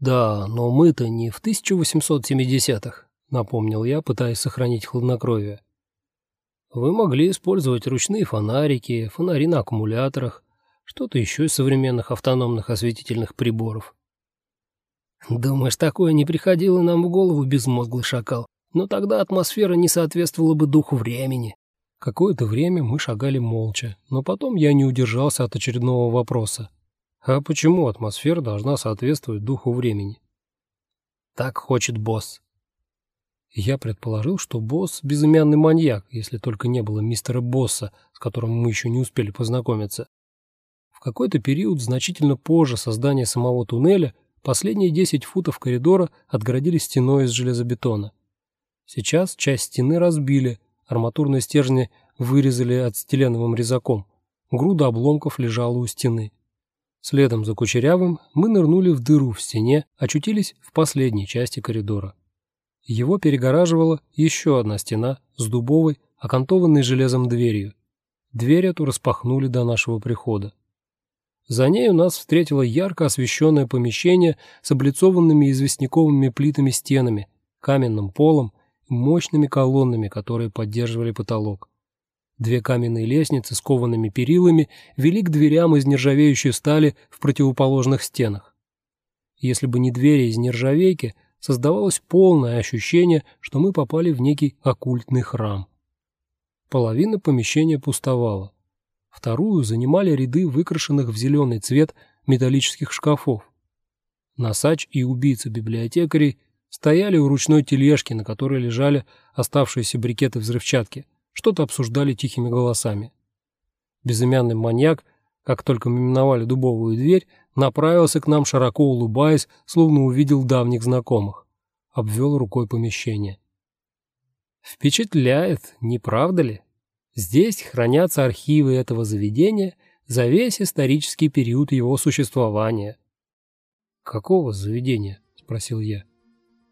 «Да, но мы-то не в 1870-х», — напомнил я, пытаясь сохранить хладнокровие. «Вы могли использовать ручные фонарики, фонари на аккумуляторах, что-то еще из современных автономных осветительных приборов». «Думаешь, такое не приходило нам в голову, безмозглый шакал? Но тогда атмосфера не соответствовала бы духу времени». Какое-то время мы шагали молча, но потом я не удержался от очередного вопроса. А почему атмосфера должна соответствовать духу времени? Так хочет босс. Я предположил, что босс – безымянный маньяк, если только не было мистера Босса, с которым мы еще не успели познакомиться. В какой-то период, значительно позже создания самого туннеля, последние 10 футов коридора отгородили стеной из железобетона. Сейчас часть стены разбили – Арматурные стержни вырезали ацетиленовым резаком. Груда обломков лежала у стены. Следом за Кучерявым мы нырнули в дыру в стене, очутились в последней части коридора. Его перегораживала еще одна стена с дубовой, окантованной железом дверью. Дверь эту распахнули до нашего прихода. За ней у нас встретило ярко освещенное помещение с облицованными известняковыми плитами стенами, каменным полом мощными колоннами, которые поддерживали потолок. Две каменные лестницы с коваными перилами вели к дверям из нержавеющей стали в противоположных стенах. Если бы не двери из нержавейки, создавалось полное ощущение, что мы попали в некий оккультный храм. Половина помещения пустовала. Вторую занимали ряды выкрашенных в зеленый цвет металлических шкафов. Носач и убийца библиотекарей Стояли у ручной тележки, на которой лежали оставшиеся брикеты взрывчатки, что-то обсуждали тихими голосами. Безымянный маньяк, как только мы миновали дубовую дверь, направился к нам, широко улыбаясь, словно увидел давних знакомых. Обвел рукой помещение. Впечатляет, не правда ли? Здесь хранятся архивы этого заведения за весь исторический период его существования. «Какого заведения?» – спросил я.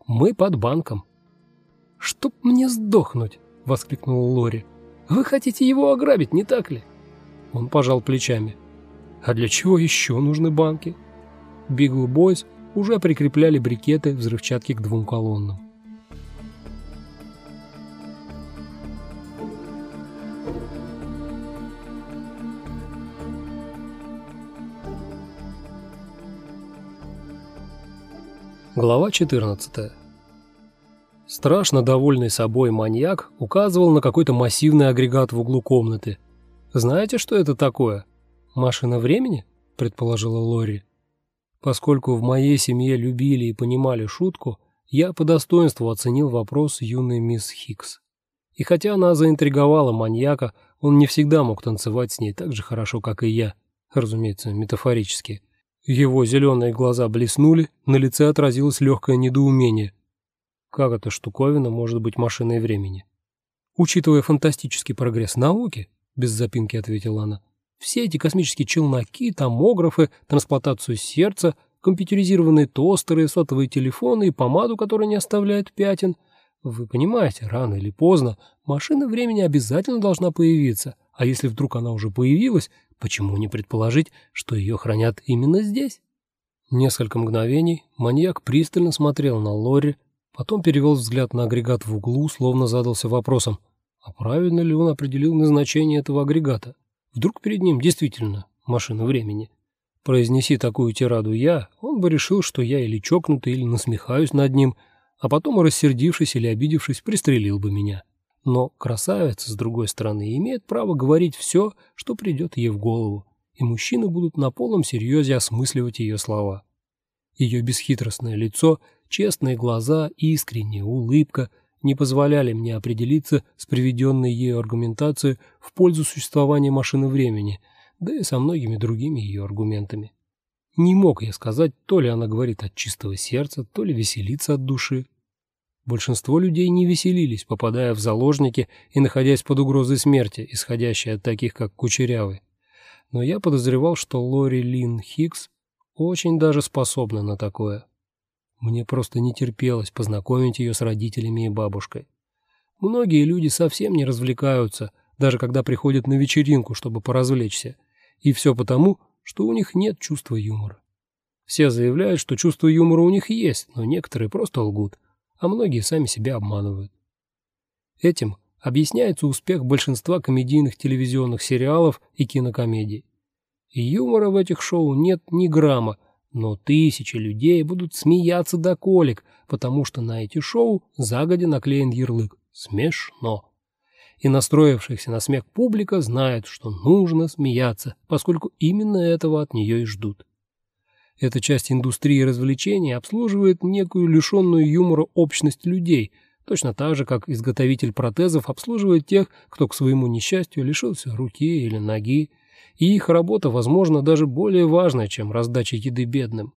Мы под банком». «Чтоб мне сдохнуть!» — воскликнула Лори. «Вы хотите его ограбить, не так ли?» Он пожал плечами. «А для чего еще нужны банки?» Бигл Бойс уже прикрепляли брикеты взрывчатки к двум колоннам. Глава 14. Страшно довольный собой маньяк указывал на какой-то массивный агрегат в углу комнаты. «Знаете, что это такое?» «Машина времени?» – предположила Лори. Поскольку в моей семье любили и понимали шутку, я по достоинству оценил вопрос юной мисс Хикс. И хотя она заинтриговала маньяка, он не всегда мог танцевать с ней так же хорошо, как и я, разумеется, метафорически. Его зеленые глаза блеснули, на лице отразилось легкое недоумение. Как эта штуковина может быть машиной времени? Учитывая фантастический прогресс науки, без запинки ответила она, все эти космические челноки, томографы, трансплантацию сердца, компьютеризированные тостеры, сотовые телефоны и помаду, которая не оставляет пятен. Вы понимаете, рано или поздно машина времени обязательно должна появиться, а если вдруг она уже появилась, Почему не предположить, что ее хранят именно здесь? Несколько мгновений маньяк пристально смотрел на Лори, потом перевел взгляд на агрегат в углу, словно задался вопросом, а правильно ли он определил назначение этого агрегата? Вдруг перед ним действительно машина времени? Произнеси такую тираду я, он бы решил, что я или чокнутый, или насмехаюсь над ним, а потом, рассердившись или обидевшись, пристрелил бы меня. Но красавица, с другой стороны, имеет право говорить все, что придет ей в голову, и мужчины будут на полном серьезе осмысливать ее слова. Ее бесхитростное лицо, честные глаза, искренняя улыбка не позволяли мне определиться с приведенной ею аргументацией в пользу существования машины времени, да и со многими другими ее аргументами. Не мог я сказать, то ли она говорит от чистого сердца, то ли веселится от души. Большинство людей не веселились, попадая в заложники и находясь под угрозой смерти, исходящей от таких, как Кучерявый. Но я подозревал, что Лори Лин Хикс очень даже способна на такое. Мне просто не терпелось познакомить ее с родителями и бабушкой. Многие люди совсем не развлекаются, даже когда приходят на вечеринку, чтобы поразвлечься. И все потому, что у них нет чувства юмора. Все заявляют, что чувство юмора у них есть, но некоторые просто лгут, а многие сами себя обманывают. Этим объясняется успех большинства комедийных телевизионных сериалов и кинокомедий. И юмора в этих шоу нет ни грамма, но тысячи людей будут смеяться до колик, потому что на эти шоу загодя наклеен ярлык «Смешно». И настроившихся на смех публика знает, что нужно смеяться, поскольку именно этого от нее и ждут. Эта часть индустрии развлечений обслуживает некую лишенную юмора общность людей, точно так же, как изготовитель протезов обслуживает тех, кто к своему несчастью лишился руки или ноги, и их работа, возможно, даже более важная, чем раздача еды бедным.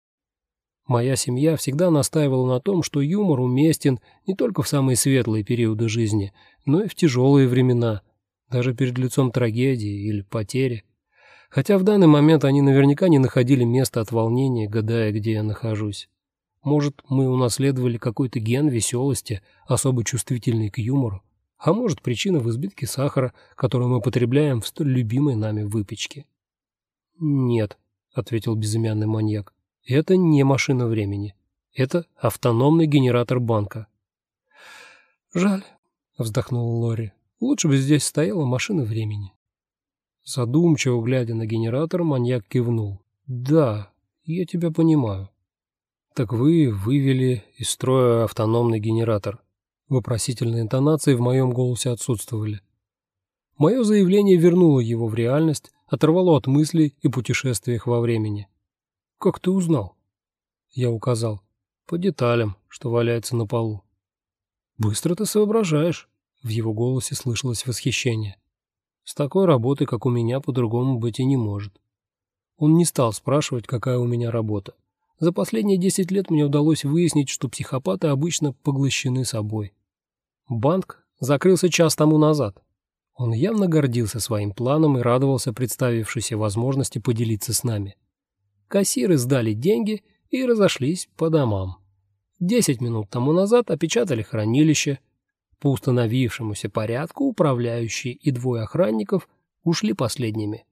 Моя семья всегда настаивала на том, что юмор уместен не только в самые светлые периоды жизни, но и в тяжелые времена, даже перед лицом трагедии или потери хотя в данный момент они наверняка не находили места от волнения, гадая, где я нахожусь. Может, мы унаследовали какой-то ген веселости, особо чувствительный к юмору, а может, причина в избытке сахара, который мы потребляем в столь любимой нами выпечке. «Нет», — ответил безымянный маньяк, — «это не машина времени. Это автономный генератор банка». «Жаль», — вздохнул Лори, — «лучше бы здесь стояла машина времени». Задумчиво глядя на генератор, маньяк кивнул. «Да, я тебя понимаю». «Так вы вывели из строя автономный генератор». Вопросительные интонации в моем голосе отсутствовали. Мое заявление вернуло его в реальность, оторвало от мыслей и путешествиях во времени. «Как ты узнал?» Я указал. «По деталям, что валяется на полу». «Быстро ты соображаешь», — в его голосе слышалось восхищение. С такой работой, как у меня, по-другому быть и не может. Он не стал спрашивать, какая у меня работа. За последние 10 лет мне удалось выяснить, что психопаты обычно поглощены собой. Банк закрылся час тому назад. Он явно гордился своим планом и радовался представившейся возможности поделиться с нами. Кассиры сдали деньги и разошлись по домам. Десять минут тому назад опечатали хранилище – по установившемуся порядку управляющий и двое охранников ушли последними.